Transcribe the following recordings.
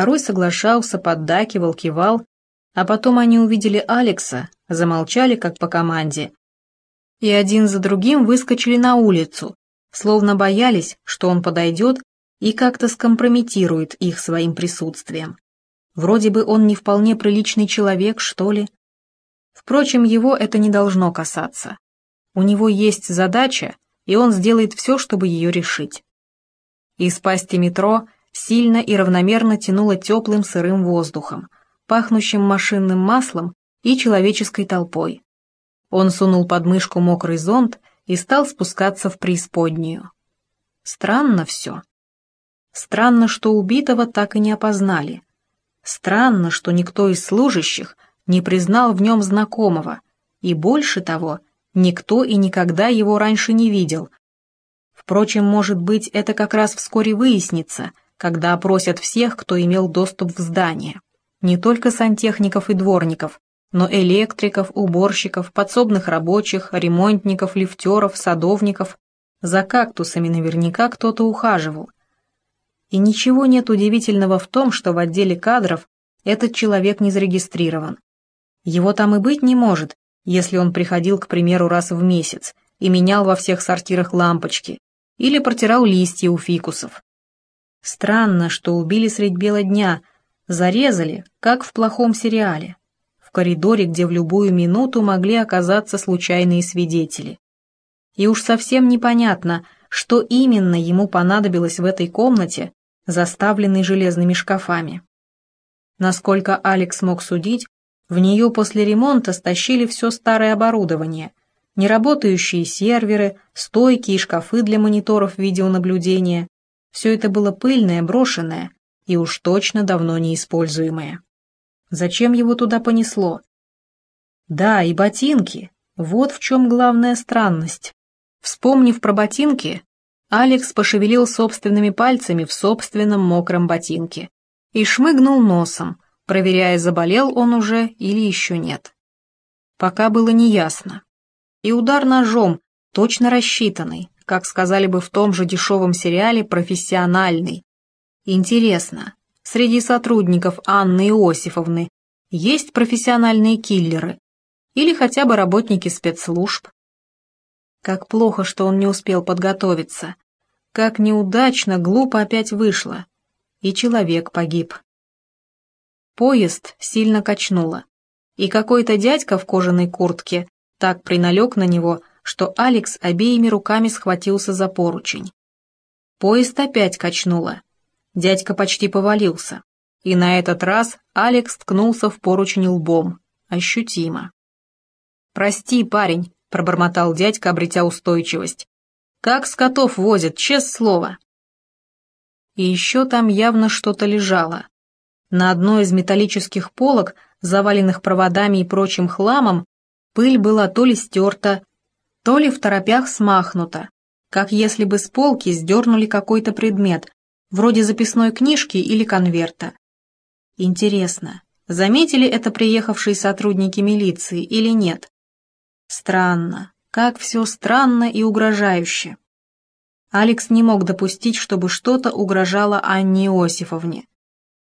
Второй соглашался, поддакивал, кивал, а потом они увидели Алекса, замолчали, как по команде, и один за другим выскочили на улицу, словно боялись, что он подойдет и как-то скомпрометирует их своим присутствием. Вроде бы он не вполне приличный человек, что ли. Впрочем, его это не должно касаться. У него есть задача, и он сделает все, чтобы ее решить. Из пасти метро сильно и равномерно тянуло теплым сырым воздухом, пахнущим машинным маслом и человеческой толпой. Он сунул под мышку мокрый зонт и стал спускаться в преисподнюю. Странно все. Странно, что убитого так и не опознали. Странно, что никто из служащих не признал в нем знакомого, и больше того, никто и никогда его раньше не видел. Впрочем, может быть, это как раз вскоре выяснится, когда опросят всех, кто имел доступ в здание. Не только сантехников и дворников, но электриков, уборщиков, подсобных рабочих, ремонтников, лифтеров, садовников. За кактусами наверняка кто-то ухаживал. И ничего нет удивительного в том, что в отделе кадров этот человек не зарегистрирован. Его там и быть не может, если он приходил, к примеру, раз в месяц и менял во всех сортирах лампочки или протирал листья у фикусов. Странно, что убили средь бела дня, зарезали, как в плохом сериале, в коридоре, где в любую минуту могли оказаться случайные свидетели. И уж совсем непонятно, что именно ему понадобилось в этой комнате, заставленной железными шкафами. Насколько Алекс мог судить, в нее после ремонта стащили все старое оборудование, неработающие серверы, стойки и шкафы для мониторов видеонаблюдения, все это было пыльное, брошенное и уж точно давно неиспользуемое. Зачем его туда понесло? Да, и ботинки. Вот в чем главная странность. Вспомнив про ботинки, Алекс пошевелил собственными пальцами в собственном мокром ботинке и шмыгнул носом, проверяя, заболел он уже или еще нет. Пока было неясно. И удар ножом, точно рассчитанный, как сказали бы в том же дешевом сериале «Профессиональный». Интересно, среди сотрудников Анны Иосифовны есть профессиональные киллеры или хотя бы работники спецслужб? Как плохо, что он не успел подготовиться. Как неудачно, глупо опять вышло. И человек погиб. Поезд сильно качнуло. И какой-то дядька в кожаной куртке так приналег на него, что Алекс обеими руками схватился за поручень. Поезд опять качнуло. Дядька почти повалился. И на этот раз Алекс ткнулся в поручень лбом. Ощутимо. «Прости, парень», — пробормотал дядька, обретя устойчивость. «Как скотов возят, честное слово». И еще там явно что-то лежало. На одной из металлических полок, заваленных проводами и прочим хламом, пыль была то ли стерта, то ли в торопях смахнута, как если бы с полки сдернули какой-то предмет, вроде записной книжки или конверта. Интересно, заметили это приехавшие сотрудники милиции или нет? Странно, как все странно и угрожающе. Алекс не мог допустить, чтобы что-то угрожало Анне Иосифовне.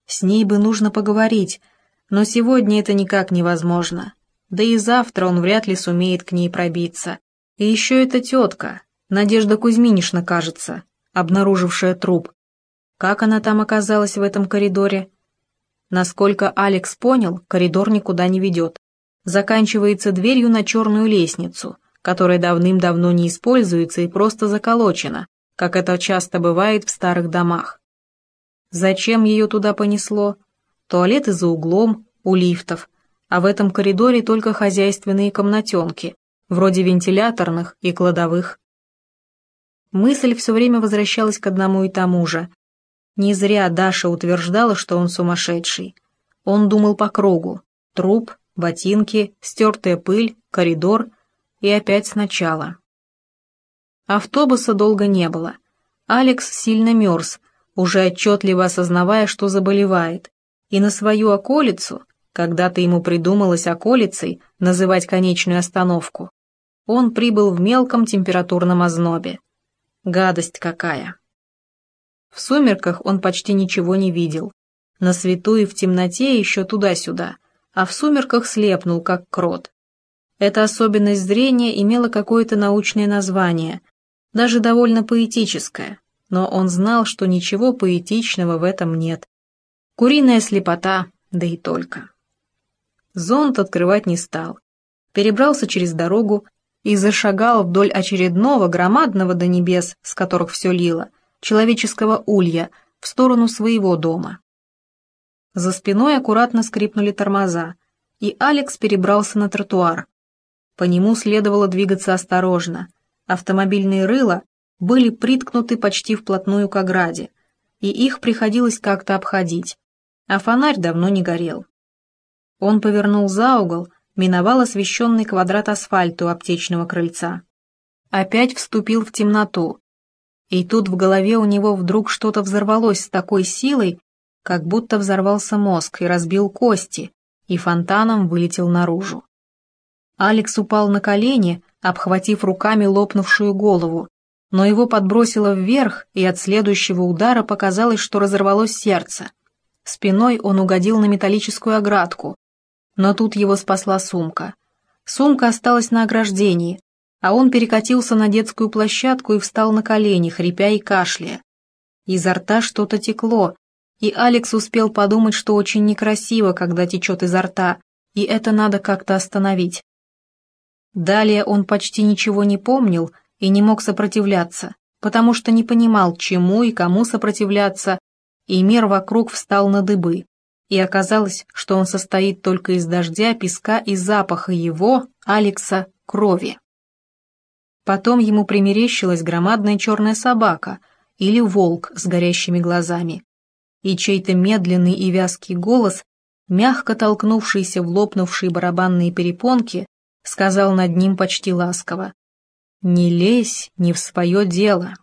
С ней бы нужно поговорить, но сегодня это никак невозможно. Да и завтра он вряд ли сумеет к ней пробиться. И еще эта тетка, Надежда Кузьминишна, кажется, обнаружившая труп. Как она там оказалась в этом коридоре? Насколько Алекс понял, коридор никуда не ведет. Заканчивается дверью на черную лестницу, которая давным-давно не используется и просто заколочена, как это часто бывает в старых домах. Зачем ее туда понесло? Туалеты за углом, у лифтов, а в этом коридоре только хозяйственные комнатенки, вроде вентиляторных и кладовых. Мысль все время возвращалась к одному и тому же. Не зря Даша утверждала, что он сумасшедший. Он думал по кругу. Труп, ботинки, стертая пыль, коридор и опять сначала. Автобуса долго не было. Алекс сильно мерз, уже отчетливо осознавая, что заболевает, и на свою околицу, когда-то ему придумалось околицей называть конечную остановку, он прибыл в мелком температурном ознобе. Гадость какая! В сумерках он почти ничего не видел. На свету и в темноте еще туда-сюда, а в сумерках слепнул, как крот. Эта особенность зрения имела какое-то научное название, даже довольно поэтическое, но он знал, что ничего поэтичного в этом нет. Куриная слепота, да и только. Зонт открывать не стал. Перебрался через дорогу и зашагал вдоль очередного громадного до небес, с которых все лило, человеческого улья, в сторону своего дома. За спиной аккуратно скрипнули тормоза, и Алекс перебрался на тротуар. По нему следовало двигаться осторожно. Автомобильные рыла были приткнуты почти вплотную к ограде, и их приходилось как-то обходить, а фонарь давно не горел. Он повернул за угол, миновал освещенный квадрат асфальта у аптечного крыльца. Опять вступил в темноту. И тут в голове у него вдруг что-то взорвалось с такой силой, как будто взорвался мозг и разбил кости, и фонтаном вылетел наружу. Алекс упал на колени, обхватив руками лопнувшую голову, но его подбросило вверх, и от следующего удара показалось, что разорвалось сердце. Спиной он угодил на металлическую оградку, но тут его спасла сумка. Сумка осталась на ограждении, а он перекатился на детскую площадку и встал на колени, хрипя и кашляя. Изо рта что-то текло, и Алекс успел подумать, что очень некрасиво, когда течет изо рта, и это надо как-то остановить. Далее он почти ничего не помнил и не мог сопротивляться, потому что не понимал, чему и кому сопротивляться, и мир вокруг встал на дыбы, и оказалось, что он состоит только из дождя, песка и запаха его, Алекса, крови. Потом ему примерещилась громадная черная собака или волк с горящими глазами, и чей-то медленный и вязкий голос, мягко толкнувшийся в лопнувшие барабанные перепонки, сказал над ним почти ласково «Не лезь не в свое дело».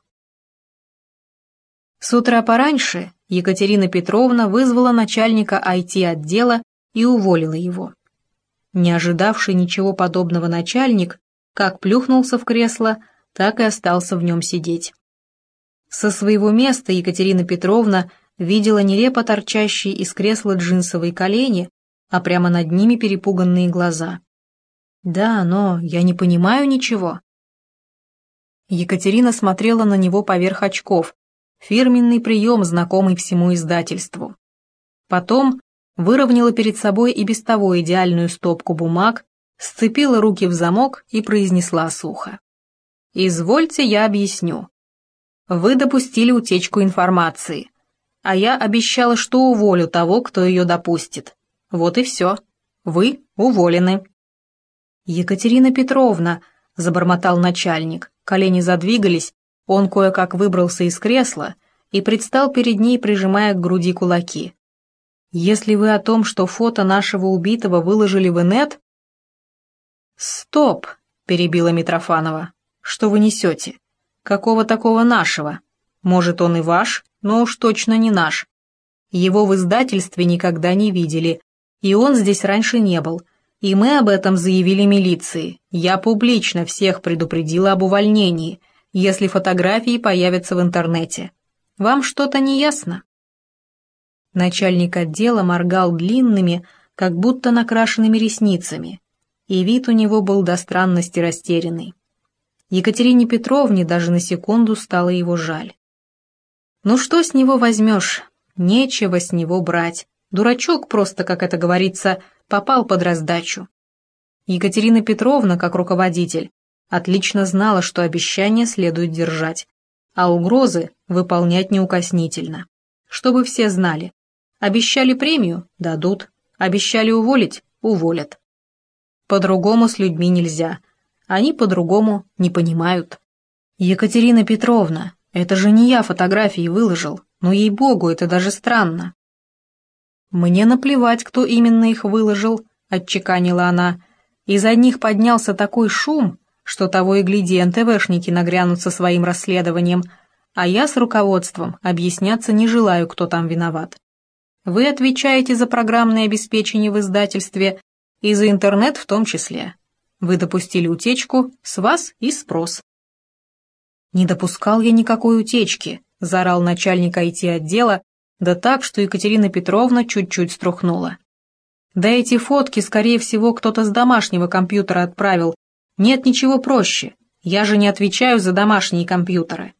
С утра пораньше Екатерина Петровна вызвала начальника IT-отдела и уволила его. Не ожидавший ничего подобного начальник, как плюхнулся в кресло, так и остался в нем сидеть. Со своего места Екатерина Петровна видела нелепо торчащие из кресла джинсовые колени, а прямо над ними перепуганные глаза. «Да, но я не понимаю ничего». Екатерина смотрела на него поверх очков, фирменный прием, знакомый всему издательству. Потом выровняла перед собой и без того идеальную стопку бумаг, сцепила руки в замок и произнесла сухо. «Извольте, я объясню. Вы допустили утечку информации а я обещала, что уволю того, кто ее допустит. Вот и все. Вы уволены». «Екатерина Петровна», — забормотал начальник, колени задвигались, он кое-как выбрался из кресла и предстал перед ней, прижимая к груди кулаки. «Если вы о том, что фото нашего убитого выложили в инет...» «Стоп!» — перебила Митрофанова. «Что вы несете? Какого такого нашего? Может, он и ваш, но уж точно не наш. Его в издательстве никогда не видели, и он здесь раньше не был. И мы об этом заявили милиции. Я публично всех предупредила об увольнении, если фотографии появятся в интернете. Вам что-то не ясно?» Начальник отдела моргал длинными, как будто накрашенными ресницами, и вид у него был до странности растерянный. Екатерине Петровне даже на секунду стало его жаль. Ну что с него возьмешь? Нечего с него брать. Дурачок просто, как это говорится, попал под раздачу. Екатерина Петровна, как руководитель, отлично знала, что обещания следует держать, а угрозы выполнять неукоснительно. Чтобы все знали. Обещали премию – дадут. Обещали уволить – уволят. По-другому с людьми нельзя. Они по-другому не понимают. Екатерина Петровна, это же не я фотографии выложил, но ей-богу, это даже странно. Мне наплевать, кто именно их выложил, отчеканила она. Из одних поднялся такой шум, что того и гляди, НТВшники нагрянут со своим расследованием, а я с руководством объясняться не желаю, кто там виноват. Вы отвечаете за программное обеспечение в издательстве и за интернет в том числе. Вы допустили утечку, с вас и спрос. «Не допускал я никакой утечки», — заорал начальник IT-отдела, Да так, что Екатерина Петровна чуть-чуть струхнула. Да эти фотки, скорее всего, кто-то с домашнего компьютера отправил. Нет ничего проще. Я же не отвечаю за домашние компьютеры.